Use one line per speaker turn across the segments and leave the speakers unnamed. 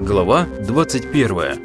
Глава 21.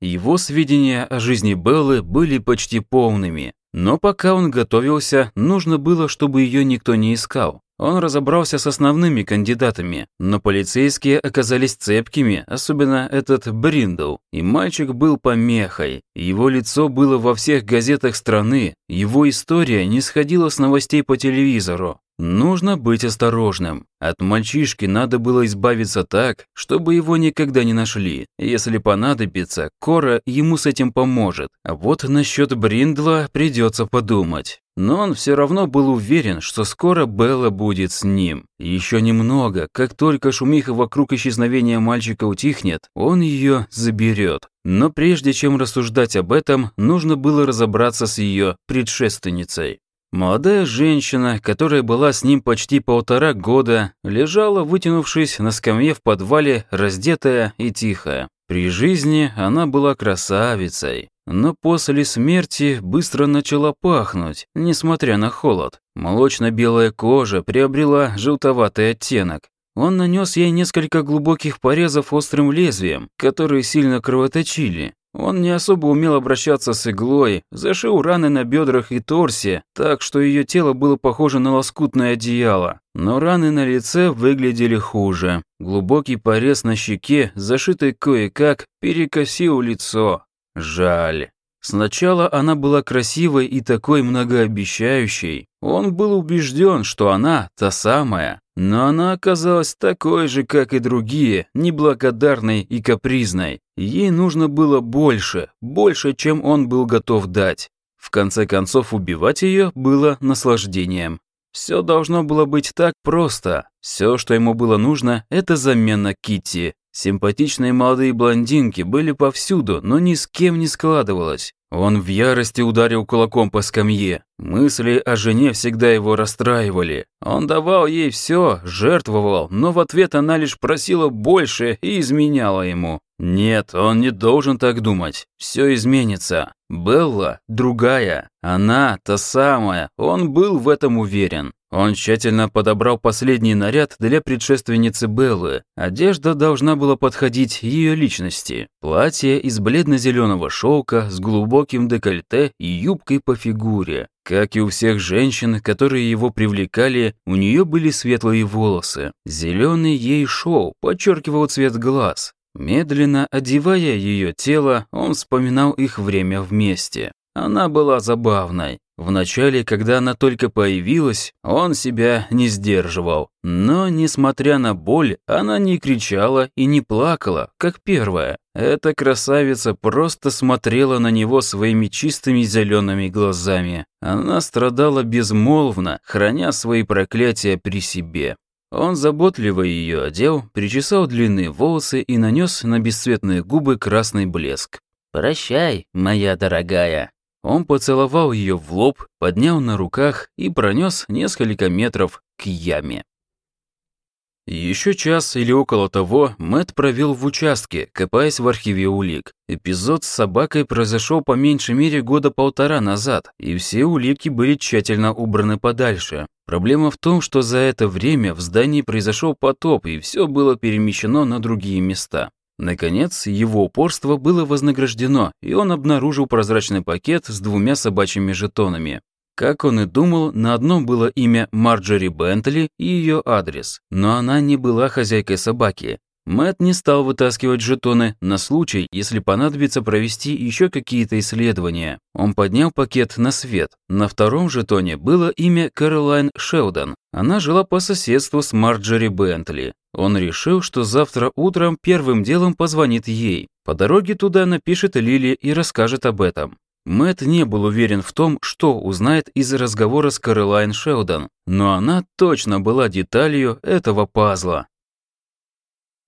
Его сведения о жизни Беллы были почти полными, но пока он готовился, нужно было, чтобы ее никто не искал. Он разобрался с основными кандидатами, но полицейские оказались цепкими, особенно этот Бриндл. И мальчик был помехой. Его лицо было во всех газетах страны, его история не сходила с новостей по телевизору. Нужно быть осторожным. От мальчишки надо было избавиться так, чтобы его никогда не нашли. Если понадобится, Кора ему с этим поможет. А вот насчет Бриндла придется подумать. Но он все равно был уверен, что скоро Белла будет с ним. Еще немного, как только шумиха вокруг исчезновения мальчика утихнет, он ее заберет. Но прежде чем рассуждать об этом, нужно было разобраться с ее предшественницей. Молодая женщина, которая была с ним почти полтора года, лежала, вытянувшись на скамье в подвале, раздетая и тихая. При жизни она была красавицей, но после смерти быстро начала пахнуть, несмотря на холод. Молочно-белая кожа приобрела желтоватый оттенок. Он нанес ей несколько глубоких порезов острым лезвием, которые сильно кровоточили. Он не особо умел обращаться с иглой, зашил раны на бедрах и торсе, так что ее тело было похоже на лоскутное одеяло. Но раны на лице выглядели хуже. Глубокий порез на щеке, зашитый кое-как, перекосил лицо. Жаль. Сначала она была красивой и такой многообещающей. Он был убежден, что она та самая, но она оказалась такой же, как и другие, неблагодарной и капризной. Ей нужно было больше, больше, чем он был готов дать. В конце концов, убивать ее было наслаждением. Все должно было быть так просто. Все, что ему было нужно, это замена Китти. Симпатичные молодые блондинки были повсюду, но ни с кем не складывалось. Он в ярости ударил кулаком по скамье. Мысли о жене всегда его расстраивали. Он давал ей все, жертвовал, но в ответ она лишь просила больше и изменяла ему. Нет, он не должен так думать. Все изменится. Белла другая. Она та самая. Он был в этом уверен. Он тщательно подобрал последний наряд для предшественницы Беллы. Одежда должна была подходить ее личности. Платье из бледно-зеленого шелка с глубоким декольте и юбкой по фигуре. Как и у всех женщин, которые его привлекали, у нее были светлые волосы. Зеленый ей шел, подчеркивал цвет глаз. Медленно одевая ее тело, он вспоминал их время вместе. Она была забавной. Вначале, когда она только появилась, он себя не сдерживал. Но, несмотря на боль, она не кричала и не плакала, как первая. Эта красавица просто смотрела на него своими чистыми зелеными глазами. Она страдала безмолвно, храня свои проклятия при себе. Он заботливо ее одел, причесал длинные волосы и нанес на бесцветные губы красный блеск. «Прощай, моя дорогая», он поцеловал ее в лоб, поднял на руках и пронес несколько метров к яме. Еще час или около того Мэт провел в участке, копаясь в архиве улик. Эпизод с собакой произошел по меньшей мере года полтора назад, и все улики были тщательно убраны подальше. Проблема в том, что за это время в здании произошел потоп, и все было перемещено на другие места. Наконец, его упорство было вознаграждено, и он обнаружил прозрачный пакет с двумя собачьими жетонами. Как он и думал, на одном было имя Марджори Бентли и ее адрес, но она не была хозяйкой собаки. Мэт не стал вытаскивать жетоны на случай, если понадобится провести еще какие-то исследования. Он поднял пакет на свет. На втором жетоне было имя Кэролайн Шелдон. Она жила по соседству с Марджори Бентли. Он решил, что завтра утром первым делом позвонит ей. По дороге туда напишет Лили и расскажет об этом. Мэт не был уверен в том, что узнает из разговора с Кэролайн Шелдон, но она точно была деталью этого пазла.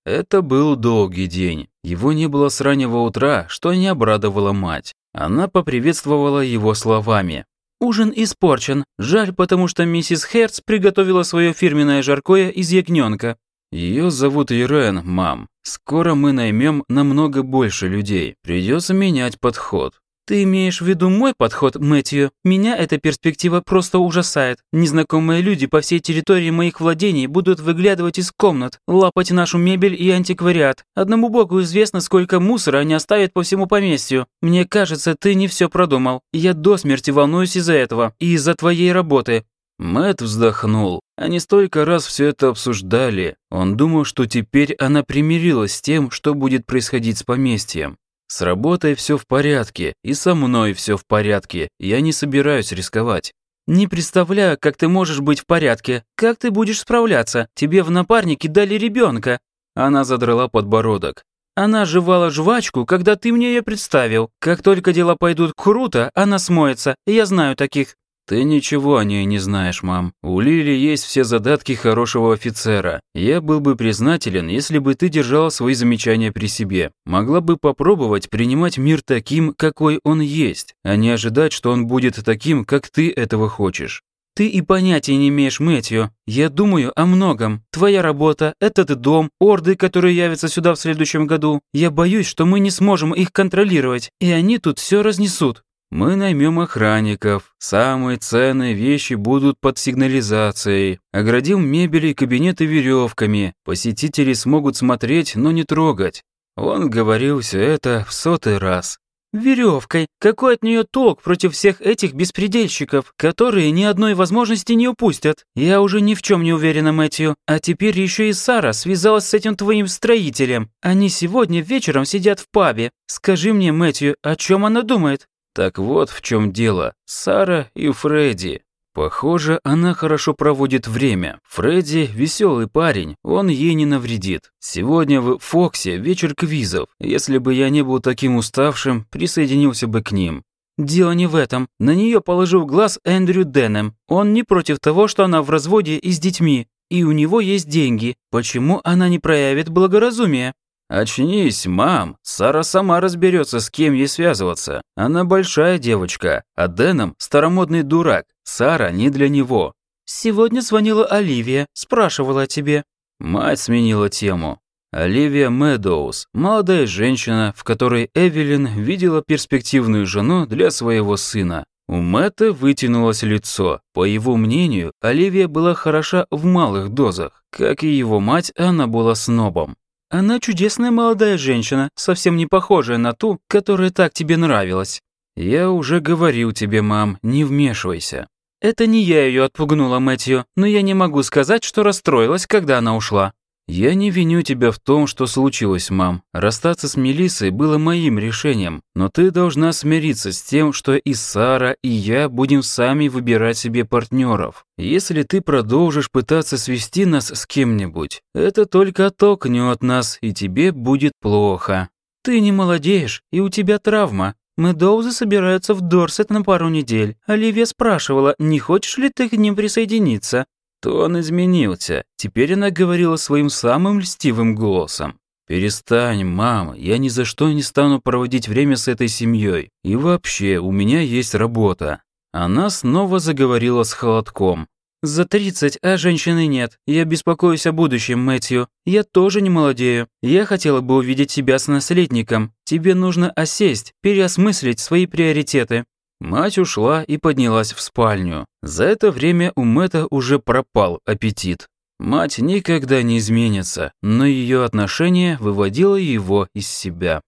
Это был долгий день. Его не было с раннего утра, что не обрадовала мать. Она поприветствовала его словами. «Ужин испорчен. Жаль, потому что миссис Херц приготовила свое фирменное жаркое из ягненка. Ее зовут Ирен, мам. Скоро мы наймем намного больше людей. Придется менять подход.
Ты имеешь в виду мой подход, Мэтью? Меня эта перспектива просто ужасает. Незнакомые люди по всей территории моих владений будут выглядывать из комнат, лапать нашу мебель и антиквариат. Одному богу известно, сколько мусора они оставят по всему поместью. Мне кажется, ты не все продумал. Я до смерти волнуюсь из-за этого и из-за твоей работы.
Мэт вздохнул. Они столько раз все это обсуждали. Он думал, что теперь она примирилась с тем, что будет происходить с поместьем. С работой все в порядке, и со мной все в порядке. Я не собираюсь рисковать.
Не представляю, как ты можешь быть в порядке. Как ты будешь справляться? Тебе в напарники дали ребенка.
Она задрала подбородок.
Она жевала жвачку, когда ты мне ее представил. Как только дела пойдут круто, она смоется. Я знаю таких.
«Ты ничего о ней не знаешь, мам. У Лили есть все задатки хорошего офицера. Я был бы признателен, если бы ты держала свои замечания при себе. Могла бы попробовать принимать мир таким, какой он есть, а не ожидать, что он будет таким, как ты этого хочешь».
«Ты и понятия не имеешь, Мэтью. Я думаю о многом. Твоя работа, этот дом, орды, которые явятся сюда в следующем году. Я боюсь, что мы не сможем их контролировать, и они тут все разнесут.
Мы наймем охранников, самые ценные вещи будут под сигнализацией, оградим мебель и кабинеты веревками, посетители смогут смотреть, но не трогать. Он говорил все это в сотый раз.
Веревкой. Какой от нее толк против всех этих беспредельщиков, которые ни одной возможности не упустят? Я уже ни в чем не уверена, Мэтью. А теперь еще и Сара связалась с этим твоим строителем. Они сегодня вечером сидят в пабе. Скажи мне, Мэтью, о чем она думает?
Так вот в чем дело. Сара и Фредди. Похоже, она хорошо проводит время. Фредди – веселый парень, он ей не навредит. Сегодня в Фоксе вечер квизов. Если бы я не был таким уставшим, присоединился бы к ним.
Дело не в этом. На нее положил глаз Эндрю Денем. Он не против того, что она в разводе и с детьми. И у него есть деньги. Почему она не проявит благоразумие?
«Очнись, мам! Сара сама разберется, с кем ей связываться. Она большая девочка, а Дэном – старомодный дурак. Сара не для него».
«Сегодня звонила Оливия, спрашивала о тебе».
Мать сменила тему. Оливия Мэдоуз, молодая женщина, в которой Эвелин видела перспективную жену для своего сына. У Мэтта вытянулось лицо. По его мнению, Оливия была хороша в малых дозах. Как и его мать, она была снобом.
Она чудесная молодая женщина, совсем не похожая на ту, которая так тебе нравилась.
Я уже говорил тебе, мам, не вмешивайся.
Это не я ее отпугнула, Мэтью, но я не могу сказать, что расстроилась, когда она ушла.
«Я не виню тебя в том, что случилось, мам. Расстаться с Мелиссой было моим решением, но ты должна смириться с тем, что и Сара, и я будем сами выбирать себе партнеров. Если ты продолжишь пытаться свести нас с кем-нибудь, это только оттолкнет нас, и тебе будет плохо».
«Ты не молодеешь, и у тебя травма. Мэдоузы собираются в Дорсет на пару недель. Оливия спрашивала, не хочешь ли ты к ним присоединиться
то он изменился. Теперь она говорила своим самым льстивым голосом. «Перестань, мама, я ни за что не стану проводить время с этой семьей. И вообще, у меня есть работа». Она снова заговорила с холодком.
«За тридцать, а женщины нет. Я беспокоюсь о будущем, Мэтью. Я тоже не молодею. Я хотела бы увидеть себя с наследником. Тебе нужно осесть, переосмыслить свои приоритеты.
Мать ушла и поднялась в спальню. За это время у Мэтта уже пропал аппетит. Мать никогда не изменится, но ее отношение выводило его из себя.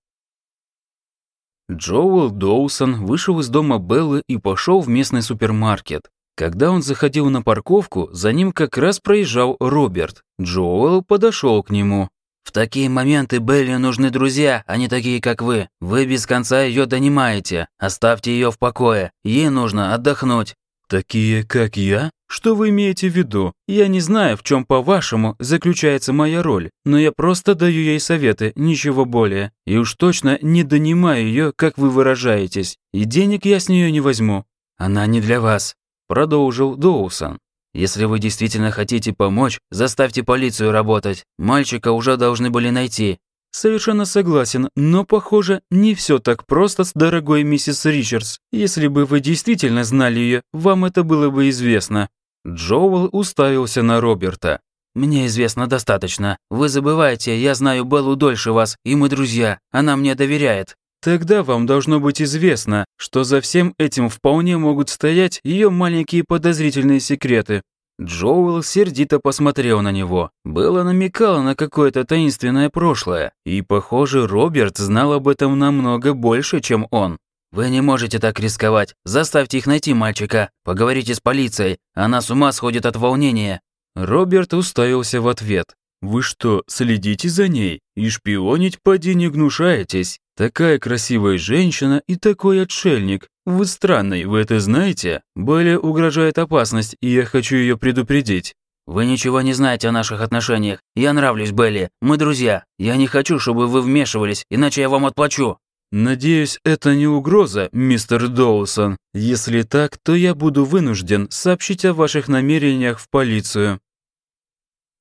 Джоуэл Доусон вышел из дома Беллы и пошел в местный супермаркет. Когда он заходил на парковку, за ним как раз проезжал Роберт. Джоуэл подошел к нему.
В такие моменты Белли нужны друзья, а не такие, как вы. Вы без конца ее донимаете. Оставьте ее в покое. Ей нужно отдохнуть».
«Такие, как я? Что вы имеете в виду? Я не знаю, в чем, по-вашему, заключается моя роль, но я просто даю ей советы, ничего более. И уж точно не донимаю ее, как вы выражаетесь. И денег я с нее не возьму».
«Она не для вас», – продолжил Доусон. Если вы действительно хотите помочь, заставьте полицию работать. Мальчика уже должны были найти».
«Совершенно согласен, но, похоже, не все так просто с дорогой миссис Ричардс. Если бы вы действительно знали ее, вам это было бы известно».
Джоуэл уставился на Роберта.
«Мне известно достаточно. Вы забываете, я знаю Беллу дольше вас, и мы друзья. Она мне доверяет».
Тогда вам должно быть известно, что за всем этим вполне могут стоять ее маленькие подозрительные секреты. Джоуэл сердито посмотрел на него. Было намекало на какое-то таинственное прошлое. И, похоже, Роберт знал об этом намного больше, чем он.
«Вы не можете так рисковать. Заставьте их найти мальчика. Поговорите с полицией. Она с ума сходит от волнения».
Роберт уставился в ответ. «Вы что, следите за ней? И шпионить поди не гнушаетесь? Такая красивая женщина и такой отшельник. Вы странный, вы это знаете? Белле угрожает опасность, и я хочу ее предупредить».
«Вы ничего не знаете о наших отношениях. Я нравлюсь Белли. Мы друзья. Я не хочу, чтобы вы вмешивались, иначе я вам отплачу».
«Надеюсь, это не угроза, мистер Доусон. Если так, то я буду вынужден сообщить о ваших намерениях в полицию».